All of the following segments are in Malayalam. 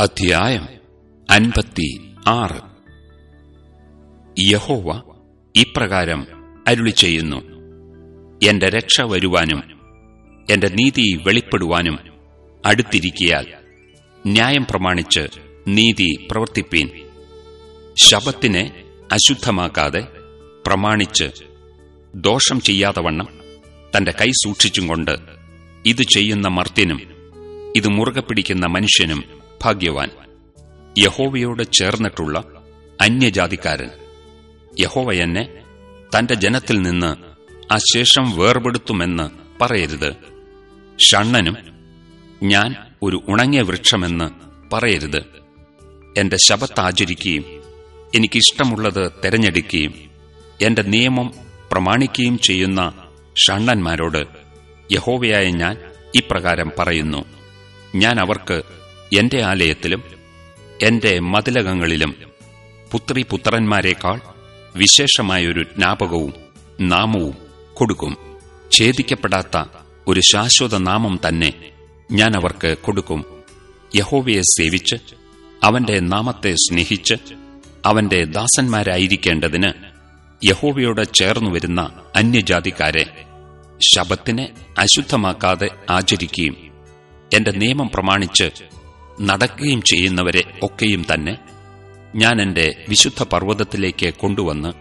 അധ്യായം അൻപത്തി ആറ്. യഹോവ ഇപ്രകാരം അരുളി ചെയ്യുന്നു. എന്റെ രക്ഷ വരുവാനും എന്റെ നീതി വെളിപ്പെടുവാനും അടുത്തിരിക്കിയാൽ ന്യായം പ്രമാണിച്ച് നീതി പ്രവർത്തിപ്പീൻ. ശബത്തിനെ അശുദ്ധമാക്കാതെ പ്രമാണിച്ച് ദോഷം ചെയ്യാതവണ്ണം തന്റെ കൈ സൂക്ഷിച്ചും കൊണ്ട് ഇത് ചെയ്യുന്ന മർത്തിനും ഇത് മുറുകെ പിടിക്കുന്ന മനുഷ്യനും ഭാഗ്യവാൻ യഹോവയോട് ചേർന്നിട്ടുള്ള അന്യജാതിക്കാരൻ. യഹോവ എന്നെ തന്റെ ജനത്തിൽ നിന്ന് ആ ശേഷം വേർപെടുത്തുമെന്ന് പറയരുത്. ഷണ്ണനും ഞാൻ ഒരു ഉണങ്ങിയ വൃക്ഷമെന്ന് പറയരുത്. എന്റെ ശബത്താചരിക്കുകയും എനിക്കിഷ്ടമുള്ളത് തെരഞ്ഞെടുക്കുകയും എന്റെ നിയമം പ്രമാണിക്കുകയും ചെയ്യുന്ന ഷണ്ണന്മാരോട് യഹോവയായ ഞാൻ ഇപ്രകാരം പറയുന്നു. ഞാൻ അവർക്ക് എന്റെ ആലയത്തിലും എന്റെ മതിലകങ്ങളിലും പുത്രി പുത്രന്മാരെക്കാൾ വിശേഷമായൊരു ജ്ഞാപകവും നാമവും കൊടുക്കും. ഛേദിക്കപ്പെടാത്ത ഒരു ശാശ്വത നാമം തന്നെ ഞാൻ അവർക്ക് കൊടുക്കും. യഹോവയെ സേവിച്ച് അവന്റെ നാമത്തെ സ്നേഹിച്ച് അവന്റെ ദാസന്മാരായിരിക്കേണ്ടതിന് യഹോവയോട് ചേർന്നു വരുന്ന അന്യജാതിക്കാരെ ശബത്തിനെ അശുദ്ധമാക്കാതെ ആചരിക്കുകയും എന്റെ നിയമം പ്രമാണിച്ച് നടക്കുകയും ചെയ്യുന്നവരെ ഒക്കെയും തന്നെ ഞാൻ എന്റെ വിശുദ്ധ പർവതത്തിലേക്ക് കൊണ്ടുവന്ന്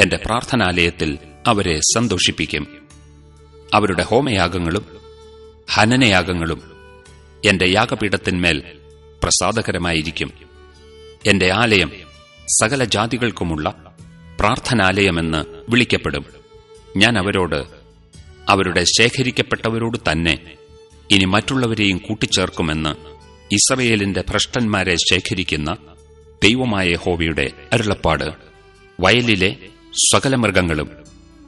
എന്റെ പ്രാർത്ഥനാലയത്തിൽ അവരെ സന്തോഷിപ്പിക്കും. അവരുടെ ഹോമയാഗങ്ങളും ഹനനയാഗങ്ങളും എന്റെ യാഗപീഠത്തിന്മേൽ പ്രസാദകരമായിരിക്കും. എന്റെ ആലയം സകല ജാതികൾക്കുമുള്ള പ്രാർത്ഥനാലയമെന്ന് വിളിക്കപ്പെടും. ഞാൻ അവരോട് അവരുടെ ശേഖരിക്കപ്പെട്ടവരോട് തന്നെ ഇനി മറ്റുള്ളവരെയും കൂട്ടിച്ചേർക്കുമെന്ന് ഇസ്രയേലിന്റെ ഭ്രഷ്ടന്മാരെ ശേഖരിക്കുന്ന ദൈവമായ ഹോവിയുടെ അരുളപ്പാട്. വയലിലെ സകല മൃഗങ്ങളും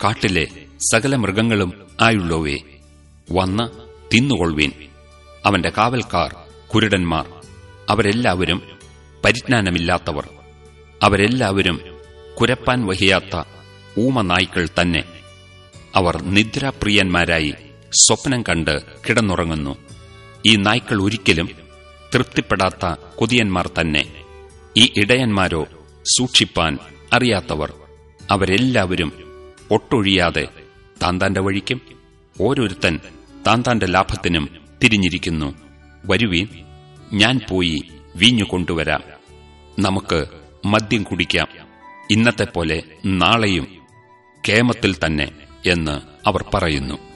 കാട്ടിലെ സകല മൃഗങ്ങളും ആയുള്ളവേ വന്ന് തിന്നുകൊള്ളുവീൻ. അവന്റെ കാവൽക്കാർ കുരുടന്മാർ അവരെല്ലാവരും പരിജ്ഞാനമില്ലാത്തവർ. അവരെല്ലാവരും കുരപ്പാൻ വഹിയാത്ത ഊമനായ്ക്കൾ തന്നെ. അവർ നിദ്രാപ്രിയന്മാരായി സ്വപ്നം കണ്ട് കിടന്നുറങ്ങുന്നു. ഈ നായ്ക്കൾ ഒരിക്കലും തൃപ്തിപ്പെടാത്ത കൊതിയന്മാർ തന്നെ. ഈ ഇടയന്മാരോ സൂക്ഷിപ്പാൻ അറിയാത്തവർ. അവരെല്ലാവരും ഒട്ടൊഴിയാതെ താന്താന്റെ വഴിക്കും ഓരോരുത്തൻ താന്താന്റെ ലാഭത്തിനും തിരിഞ്ഞിരിക്കുന്നു. വരുവീൻ ഞാൻ പോയി വീഞ്ഞു കൊണ്ടുവരാം. നമുക്ക് മദ്യം കുടിക്കാം. ഇന്നത്തെ പോലെ നാളെയും കേമത്തിൽ തന്നെ എന്ന് അവർ പറയുന്നു.